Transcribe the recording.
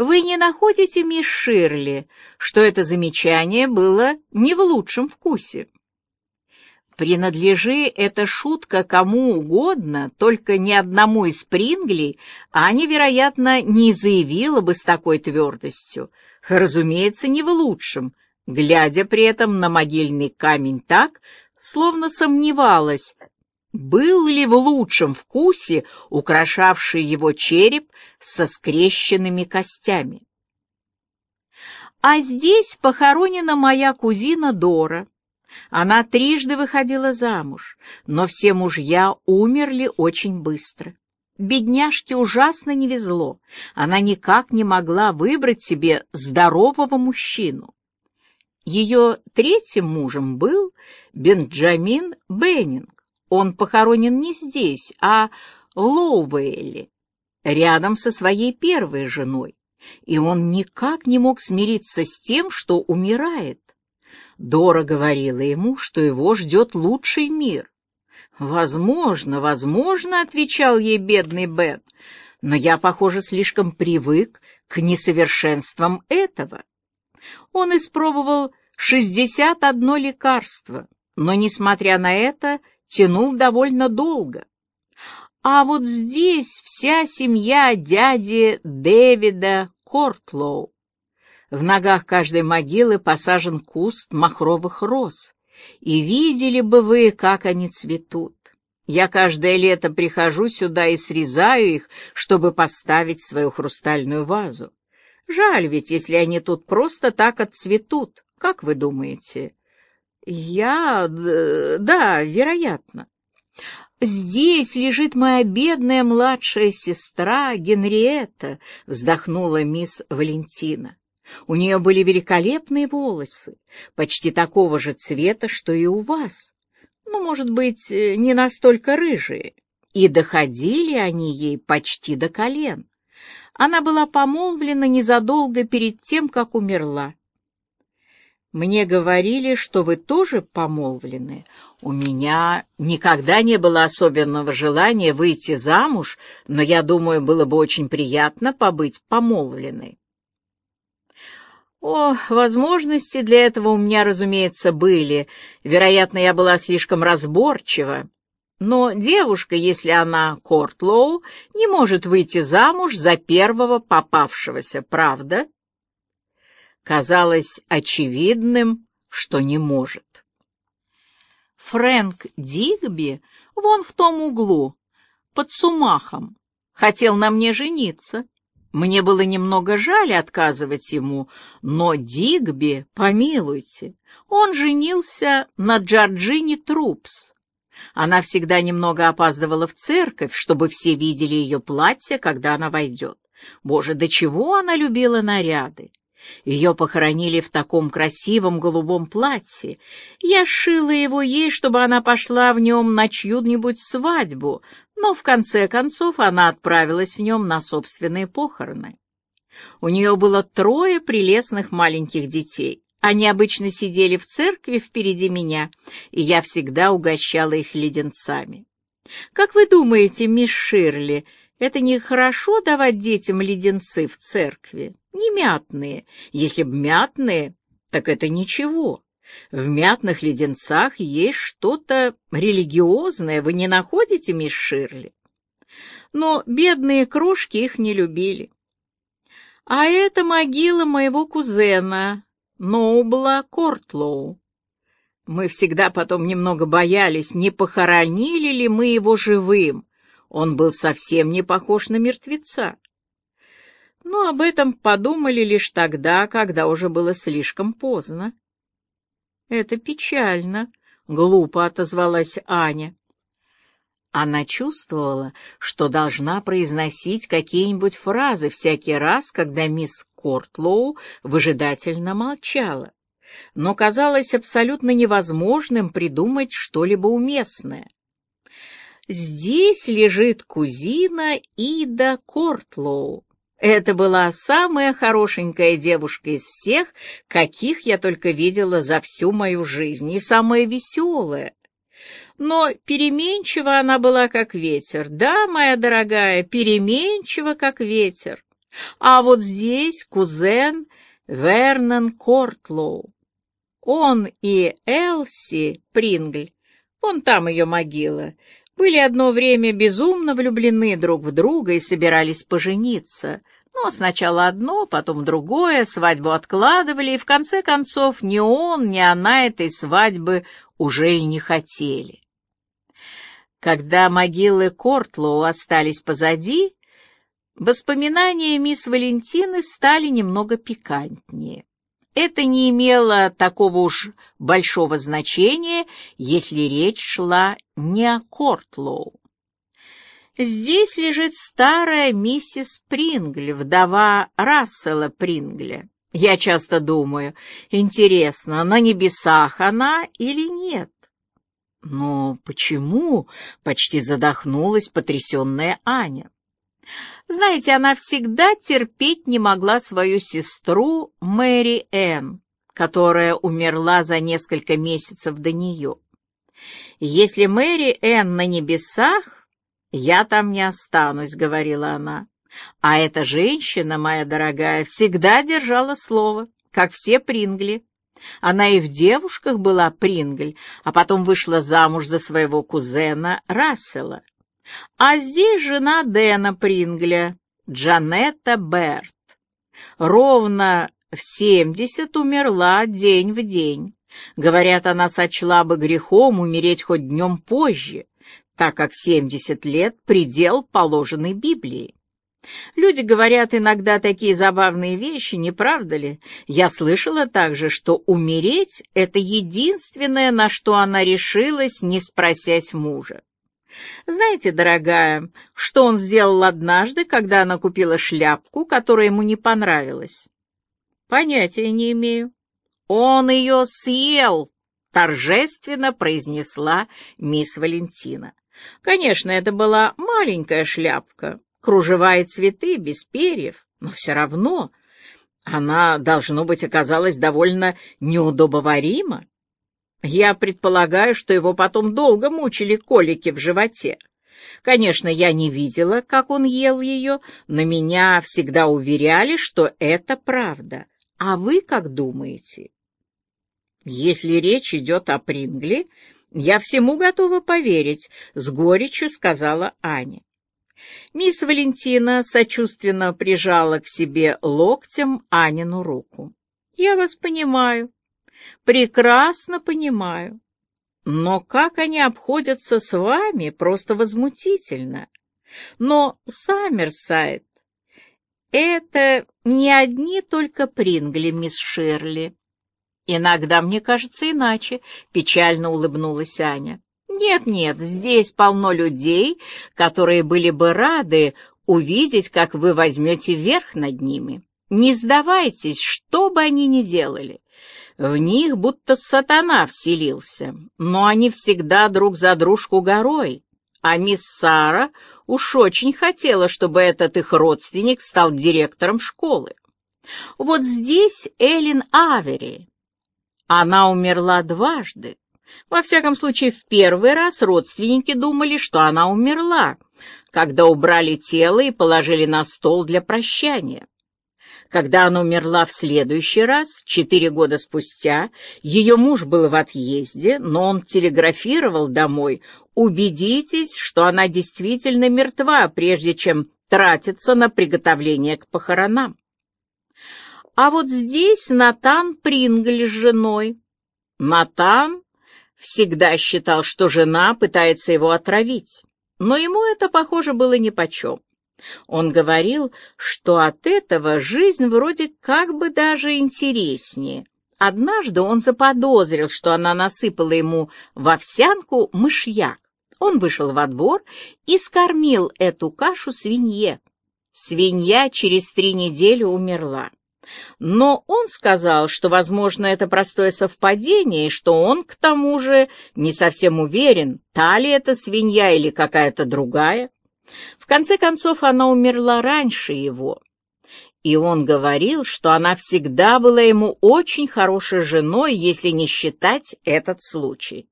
Вы не находите, мисс Ширли, что это замечание было не в лучшем вкусе? Принадлежи эта шутка кому угодно, только ни одному из Прингли, Аня, вероятно, не заявила бы с такой твердостью. Разумеется, не в лучшем, глядя при этом на могильный камень так, словно сомневалась, был ли в лучшем вкусе украшавший его череп со скрещенными костями. А здесь похоронена моя кузина Дора. Она трижды выходила замуж, но все мужья умерли очень быстро. Бедняжке ужасно не везло. Она никак не могла выбрать себе здорового мужчину. Ее третьим мужем был Бенджамин Беннинг. Он похоронен не здесь, а в Лоуэлле, рядом со своей первой женой, и он никак не мог смириться с тем, что умирает. Дора говорила ему, что его ждет лучший мир. «Возможно, возможно», — отвечал ей бедный Бен, «но я, похоже, слишком привык к несовершенствам этого». Он испробовал шестьдесят одно лекарство, но, несмотря на это, тянул довольно долго. А вот здесь вся семья дяди Дэвида Кортлоу. В ногах каждой могилы посажен куст махровых роз, и видели бы вы, как они цветут. Я каждое лето прихожу сюда и срезаю их, чтобы поставить свою хрустальную вазу. Жаль ведь, если они тут просто так отцветут, как вы думаете? Я... да, вероятно. «Здесь лежит моя бедная младшая сестра Генриетта», — вздохнула мисс Валентина. У нее были великолепные волосы, почти такого же цвета, что и у вас, ну, может быть, э, не настолько рыжие, и доходили они ей почти до колен. Она была помолвлена незадолго перед тем, как умерла. Мне говорили, что вы тоже помолвлены. У меня никогда не было особенного желания выйти замуж, но я думаю, было бы очень приятно побыть помолвленной. О, возможности для этого у меня, разумеется, были. Вероятно, я была слишком разборчива. Но девушка, если она Кортлоу, не может выйти замуж за первого попавшегося, правда? Казалось очевидным, что не может. Фрэнк Дигби вон в том углу, под сумахом, хотел на мне жениться. Мне было немного жаль отказывать ему, но Дигби, помилуйте, он женился на Джорджине Трупс. Она всегда немного опаздывала в церковь, чтобы все видели ее платье, когда она войдет. Боже, до чего она любила наряды! Ее похоронили в таком красивом голубом платье. Я шила его ей, чтобы она пошла в нем на чью-нибудь свадьбу, но в конце концов она отправилась в нем на собственные похороны. У нее было трое прелестных маленьких детей. Они обычно сидели в церкви впереди меня, и я всегда угощала их леденцами. Как вы думаете, мисс Ширли, это нехорошо давать детям леденцы в церкви? Не мятные. Если б мятные, так это ничего. В мятных леденцах есть что-то религиозное, вы не находите, мисс Ширли? Но бедные крошки их не любили. А это могила моего кузена, Ноубла Кортлоу. Мы всегда потом немного боялись, не похоронили ли мы его живым. Он был совсем не похож на мертвеца. Но об этом подумали лишь тогда, когда уже было слишком поздно. «Это печально», — глупо отозвалась Аня. Она чувствовала, что должна произносить какие-нибудь фразы всякий раз, когда мисс Кортлоу выжидательно молчала, но казалось абсолютно невозможным придумать что-либо уместное. «Здесь лежит кузина Ида Кортлоу», это была самая хорошенькая девушка из всех, каких я только видела за всю мою жизнь, и самая веселая. Но переменчива она была, как ветер. Да, моя дорогая, переменчива, как ветер. А вот здесь кузен Вернон Кортлоу. Он и Элси Прингль, вон там ее могила, были одно время безумно влюблены друг в друга и собирались пожениться. Но сначала одно, потом другое, свадьбу откладывали, и в конце концов ни он, ни она этой свадьбы уже и не хотели. Когда могилы Кортлоу остались позади, воспоминания мисс Валентины стали немного пикантнее. Это не имело такого уж большого значения, если речь шла не о Кортлоу. Здесь лежит старая миссис Прингли, вдова Рассела Прингля. Я часто думаю, интересно, на небесах она или нет? Но почему? Почти задохнулась потрясенная Аня. Знаете, она всегда терпеть не могла свою сестру Мэри Энн, которая умерла за несколько месяцев до нее. «Если Мэри Энн на небесах, я там не останусь», — говорила она. «А эта женщина, моя дорогая, всегда держала слово, как все Прингли. Она и в девушках была Прингль, а потом вышла замуж за своего кузена Рассела. А здесь жена Дэна Прингля, Джанетта Берт. Ровно в семьдесят умерла день в день. Говорят, она сочла бы грехом умереть хоть днем позже, так как семьдесят лет — предел, положенный Библией. Люди говорят иногда такие забавные вещи, не правда ли? Я слышала также, что умереть — это единственное, на что она решилась, не спросясь мужа. Знаете, дорогая, что он сделал однажды, когда она купила шляпку, которая ему не понравилась? Понятия не имею. Он ее съел, торжественно произнесла мисс Валентина. Конечно, это была маленькая шляпка, кружева и цветы, без перьев, но все равно она, должно быть, оказалась довольно неудобоварима. Я предполагаю, что его потом долго мучили колики в животе. Конечно, я не видела, как он ел ее, но меня всегда уверяли, что это правда. А вы как думаете? Если речь идет о Прингли, я всему готова поверить, — с горечью сказала Аня. Мисс Валентина сочувственно прижала к себе локтем Анину руку. «Я вас понимаю. Прекрасно понимаю. Но как они обходятся с вами, просто возмутительно. Но Саммерсайд — это не одни только Прингли, мисс Ширли. Иногда мне кажется иначе, — печально улыбнулась Аня. Нет-нет, здесь полно людей, которые были бы рады увидеть, как вы возьмете верх над ними. Не сдавайтесь, что бы они ни делали. В них будто сатана вселился, но они всегда друг за дружку горой. А мисс Сара уж очень хотела, чтобы этот их родственник стал директором школы. Вот здесь Эллен Авери. Она умерла дважды. Во всяком случае, в первый раз родственники думали, что она умерла, когда убрали тело и положили на стол для прощания. Когда она умерла в следующий раз, четыре года спустя, ее муж был в отъезде, но он телеграфировал домой «Убедитесь, что она действительно мертва, прежде чем тратиться на приготовление к похоронам». А вот здесь Натан Прингль с женой. Натан всегда считал, что жена пытается его отравить, но ему это, похоже, было нипочем. Он говорил, что от этого жизнь вроде как бы даже интереснее. Однажды он заподозрил, что она насыпала ему в овсянку мышьяк. Он вышел во двор и скормил эту кашу свинье. Свинья через три недели умерла. Но он сказал, что, возможно, это простое совпадение, и что он, к тому же, не совсем уверен, та ли это свинья или какая-то другая. В конце концов, она умерла раньше его. И он говорил, что она всегда была ему очень хорошей женой, если не считать этот случай.